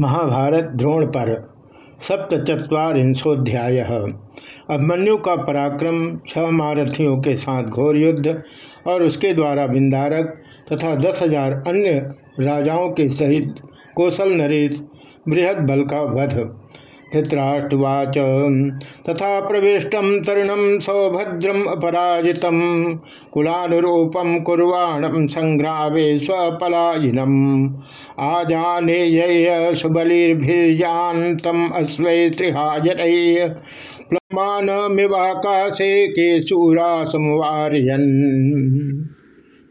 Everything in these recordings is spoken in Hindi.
महाभारत द्रोण पर सप्तचत्वारिंशोध्याय अभिमन्यु का पराक्रम, छह महारथियों के साथ घोर युद्ध और उसके द्वारा बिंदारक तथा दस हज़ार अन्य राजाओं के सहित कौशल नरेश बृहद बल का वध। धृतराष्ट्रवाच तथा प्रविष्ट तरुणम सौभद्रम अपराजित। कुलानुरूपम कुर्वाणम संग्रामे स्वपलायिनम। आजाने सुबलिर्भिर्यान्तम अश्वै त्रिहाजन के सूरा समवारयन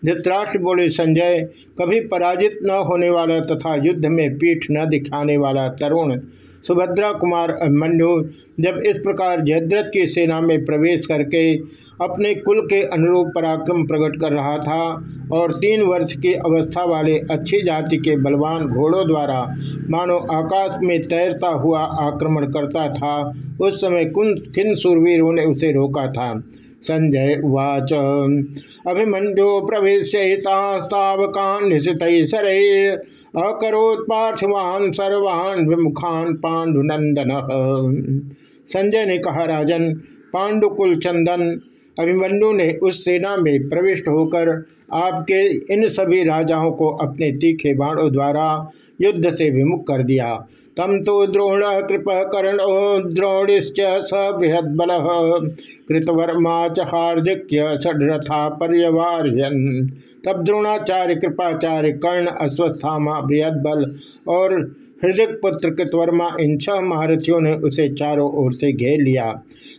धृतराष्ट्र बोले, संजय, कभी पराजित न होने वाला तथा युद्ध में पीठ न दिखाने वाला तरुण सुभद्रा कुमार अभिमन्यु जब इस प्रकार जयद्रथ की सेना में प्रवेश करके अपने कुल के अनुरूप पराक्रम प्रकट कर रहा था और तीन वर्ष की अवस्था वाले अच्छी जाति के बलवान घोड़ों द्वारा मानो आकाश में तैरता हुआ आक्रमण करता था, उस समय कुन किन सुरवीरों ने उसे रोका था। संजय उवाच, अभिमन्यो प्रवेशावकान निशित विमुखान पांडुनंदन। संजय ने कहा, राजन, पांडुकुल चंदन, अभिमन्यु ने उस सेना में प्रविष्ट होकर आपके इन सभी राजाओं को अपने तीखे बाणों द्वारा युद्ध से विमुख कर दिया। तम तो द्रोण कृप कर्ण, द्रोणिश्च स बृहद बल कृतवर्मा च हार्दिक्य षड्रथा पर्यवार्यन। तब द्रोणाचार्य, कृपाचार्य कर्ण, अश्वस्थामा बृहद बल और हृदय पुत्र कृतवर्मा इन छह महारथियों ने उसे चारों ओर से घेर लिया।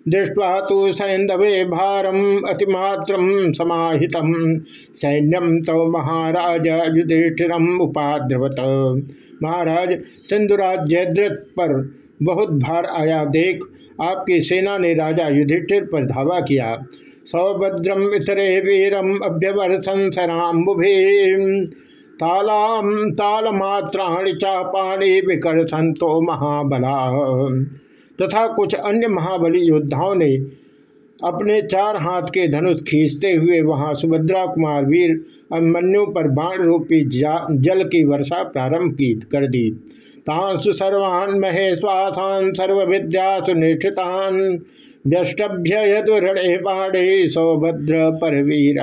दृष्टवा तो सैंधवे भारम अतिमात्र समाहित। सैन्यम तो महाराज युधिष्ठिरम उपाद्रवत। महाराज सिंधुराज जयद्रथ पर बहुत भार आया, देख, आपकी सेना ने राजा युधिष्ठिर पर धावा किया। सौभद्रम इतरे वीरम अभ्यवर्षन सराम्बुभे तालाम तालमात्राणि चापाणी विकर संतो महाबला। तथा कुछ अन्य महाबली योद्धाओं ने अपने चार हाथ के धनुष खींचते हुए वहाँ सुभद्रा कुमार वीर अभिमन्यु पर बाण रूपी जल की वर्षा प्रारंभ की, कर दी। तांसु सर्वान् महेश्वासान सर्व विद्या सुनिष्ठितान व्यष्टभ्य यदुरणे बाणे सौभद्र परवीर।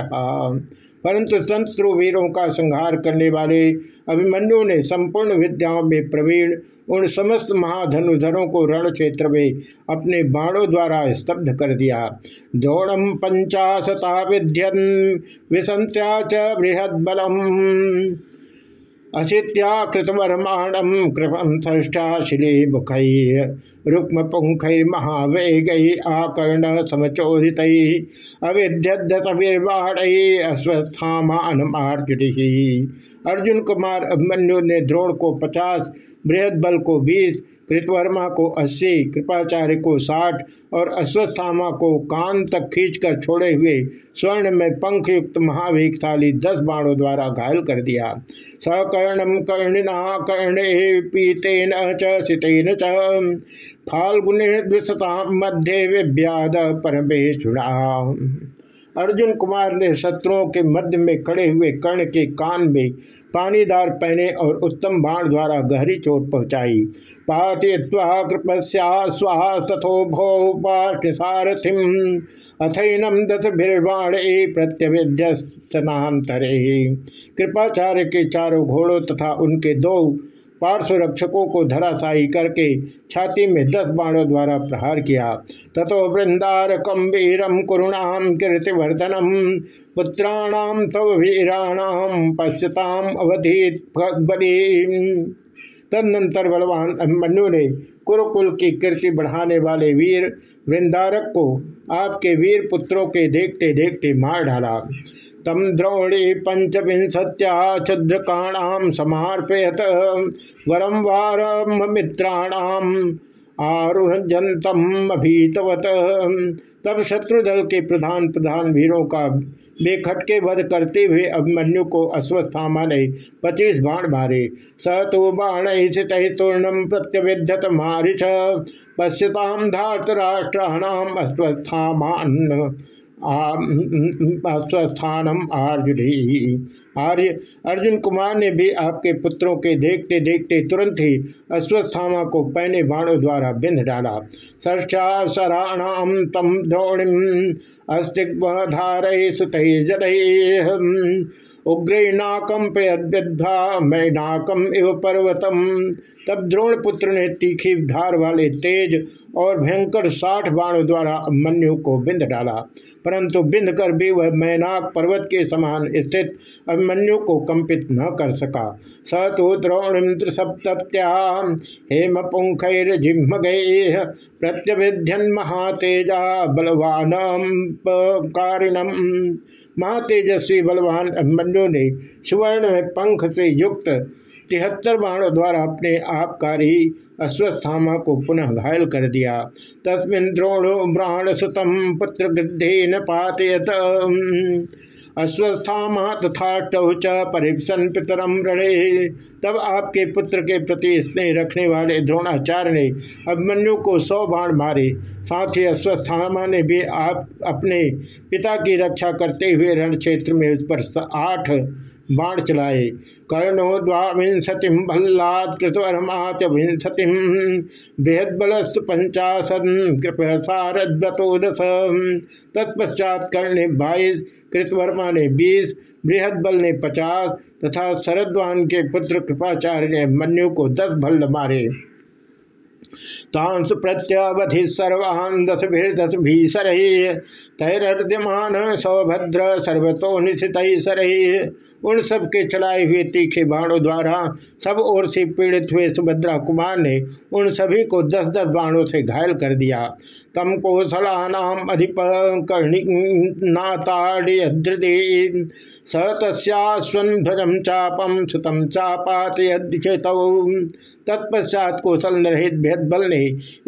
परंतु संतु वीरों का संहार करने वाले अभिमन्यु ने संपूर्ण विद्याओं में प्रवीण उन समस्त महाधनुधरों को रण क्षेत्र में अपने बाणों द्वारा स्तब्ध कर दिया। दौड़म पंचाशता विध्यन, विसंत्या च बृहद बलम असित्या कृतवर्माणम कृपम ष्ठा शिले मुख रुक्म पुंख महावेग आकर्ण समचोदित अविद्यवीर्बाण अस्वस्थामान मार्जुि अर्जुन कुमार अभिमन्यु ने द्रोण को पचास, बृहद बल को बीस, कृतवर्मा को अस्सी, कृपाचार्य को साठ और अश्वस्थामा को कान तक खींचकर छोड़े हुए स्वर्ण में पंख युक्त महावेगशाली दस बाणों द्वारा घायल कर दिया। सकर्णम कर्णिना कर्णे पीतेन चितेन च। फाल्गुनि मध्य विव्याद परमेशुरा अर्जुन कुमार ने शत्रुओं के मध्य में खड़े हुए कर्ण के कान में पानीदार पहने और उत्तम बाण द्वारा गहरी चोट पहुंचाई। पाति कृपस्या, स्वाहा तथो भो पाठसारथिम अथैनम दस भीर्वाणे प्रत्यवेद्य स्नातरे कृपाचार्य के चारों घोड़ों तथा उनके दो पार्श्वरक्षकों को धराशायी करके छाती में दस बाणों द्वारा प्रहार किया। तथो वृंदारकम वीरम कुरुणाम कीर्तिवर्धनम पुत्राणाम तव वीराणाम पश्यताम अवधि तदनंतर बलवान अभिमन्यु ने कुरुकुल की कीर्ति बढ़ाने वाले वीर वृंदारक को आपके वीर पुत्रों के देखते देखते मार डाला। तम द्रोणी पंचविंशत्या क्षुद्रकाणाम समर्पयत। वरम वारम मित्राणाम आरुहजंतम अभीतवत। तब शत्रुदल के प्रधान प्रधान वीरों का बेखटके वध करते हुए अभिमन्यु को अश्वस्थामा ने पच्चीस बाण मारे। स तो बाण तूर्णम प्रत्यविध्यत मारिष। पश्यताम धार्त राष्ट्राणाम अश्वस्थामान स्वस्थानम आर्जुली आर्य अर्जुन कुमार ने भी आपके पुत्रों के देखते देखते तुरंत ही अश्वस्थामा को पहने बाणों द्वारा बिंध डाला। सर्षा सराणाम तम द्रोणिम अस्तिग्धारय सुत जल। उग्रनाकंपयद्धा मैं नाकम इव पर्वतम। तब द्रोण पुत्र ने तीखी धार वाले तेज और भयंकर साठ बाणों द्वारा अभिमन्यु को बिंद डाला। परंतु बिंद कर भी वह मैनाक पर्वत के समान स्थित अभिमन्यु को कंपित न कर सका। स तो द्रोणिम सप्त्या हेम पुंखर जिम्ह गए प्रत्यभिध्यन महातेजा बलवान कारिणम। महातेजस्वी बलवान अभिमन्यु ने सुवर्ण में पंख से युक्त तिहत्तर बाणों द्वारा अपने आपकारी अश्वस्थामा को पुनः घायल कर दिया। तस्मिन द्रोणो ब्राण सुतम पुत्र गृद्धे न पातयत। अश्वस्थामा तथा टौच परिपसन पितरम रणे। तब आपके पुत्र के प्रति स्नेह रखने वाले द्रोणाचार्य ने अभिमन्यु को सौ बाण मारे। साथ ही अश्वस्थामा ने भी आप अपने पिता की रक्षा करते हुए रण क्षेत्र में उस पर आठ बाण चलाए। कर्णो द्वांशति भल्लाद कृतवर्मा च विंशति बृहदलस्तु पंचाशन कृप सारद्वतोदश। तत्पश्चात कर्ण बाईस कृतवर्मा ने बीस बृहद बल ने पचास तथा शरद्वान के पुत्र कृपाचार्य ने मन्यु को दस भल्ल मारे। तांसु प्रत्यवधि सर्वान् दस दस भीसर तैरद्यमान सौभद्र सर्वतो निशित सर। उन सब के चलाए हुए तीखे बाणों द्वारा सब ओर से पीड़ित हुए सुभद्रा कुमार ने उन सभी को दस दस बाणों से घायल कर दिया। तम कौशलानाम अधिप कर्णिनाताड़े स तस्वध्वजम चापम सुतम चापात तत्पश्चात कौशल नरहित भेद बल ने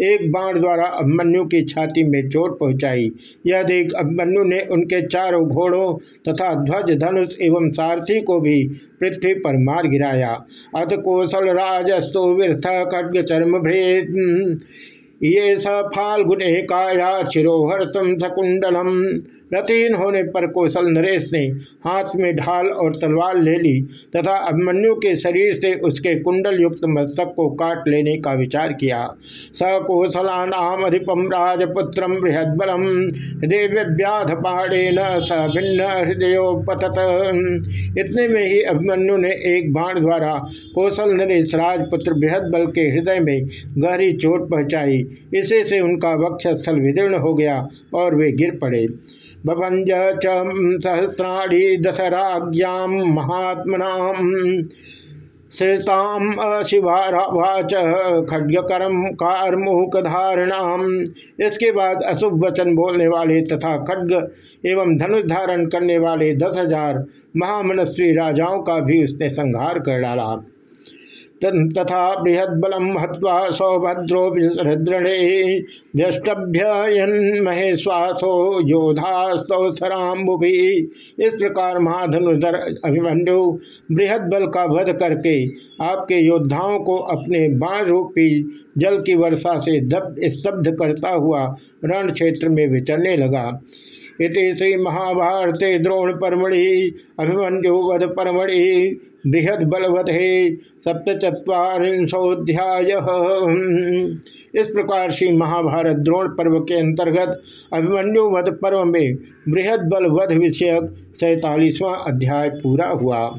एक बाण द्वारा अभिमन्यु की छाती में चोट पहुंचाई। यह देख अभिमन्यु ने उनके चारों घोड़ों तथा ध्वज, धनुष एवं सारथी को भी पृथ्वी पर मार गिराया। अत कौशल राजस्तु खड्ग चर्म भेद। ये स फाल्गुने काया चिरोहर तुम सकुंडलम रतिहीन होने पर कौशल नरेश ने हाथ में ढाल और तलवार ले ली तथा अभिमन्यु के शरीर से उसके कुंडल युक्त मस्तक को काट लेने का विचार किया। स कौशलानाम अधिपम राजपुत्र बृहदबलम। हृदय व्याध पहाड़े न स भिन्न हृदयोपतत इतने में ही अभिमन्यु ने एक बाण द्वारा कौशल नरेश राजपुत्र बृहद बल के हृदय में गहरी चोट पहुंचाई। इसे से उनका वक्षस्थल विदीर्ण हो गया और वे गिर पड़े। बभंज च सहस्राणी दशराज्ञाम महात्मना श्रेताम अशिवाच खड्गकरम कार्मुक धारणाम इसके बाद अशुभ वचन बोलने वाले तथा खड्ग एवं धनुष धारण करने वाले दस हज़ार महामनस्वी राजाओं का भी उसने संहार कर डाला। तथा बृहदबलम हवा सौभद्रो विसृदृणे व्यष्टभ्य श्वासो योधास्तौसराम्बुभि। इस प्रकार महाधनुधर अभिमन्यु बृहद बल का वध करके आपके योद्धाओं को अपने बाण रूपी जल की वर्षा से दब स्तब्ध करता हुआ रण क्षेत्र में विचरने लगा। इति श्री महाभारते द्रोण परमढ़ि अभिमन्यु वध बृहद बलवधे चुरीशोध्याय इस प्रकार श्री महाभारत द्रोण पर्व के अंतर्गत अभिमन्यु वध पर्व में बृहद बलवध विषयक सैतालीसवां अध्याय पूरा हुआ।